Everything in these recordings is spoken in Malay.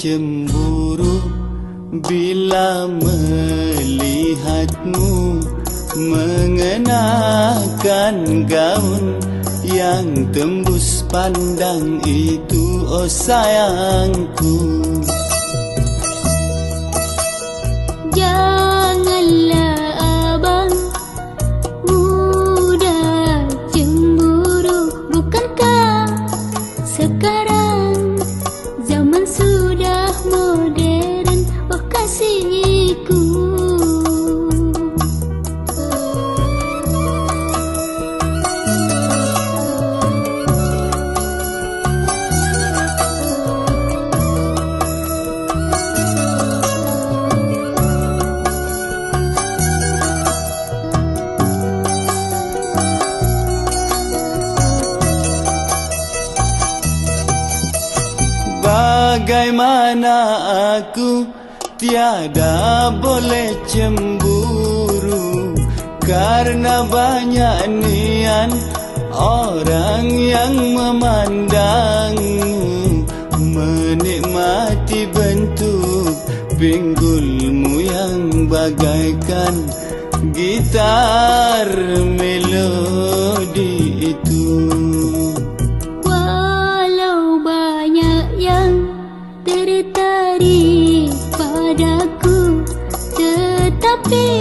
cemburu. Bila melihatmu mengenakan gaun yang tembus pandang itu oh sayangku Bagaimana aku tiada boleh cemburu Karena banyak nian orang yang memandangmu Menikmati bentuk pinggulmu yang bagaikan gitar melodi feel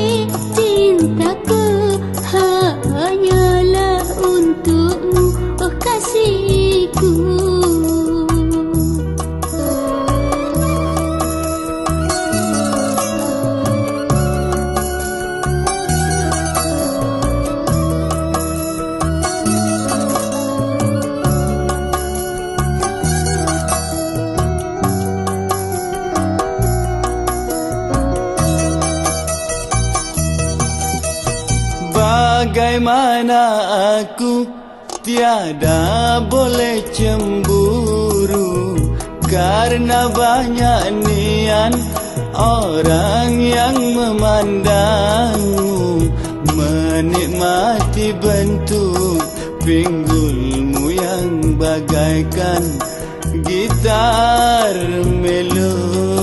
Bagaimana aku? Tiada boleh cemburu Karena banyak nian orang yang memandangmu Menikmati bentuk pinggulmu yang bagaikan gitar melodi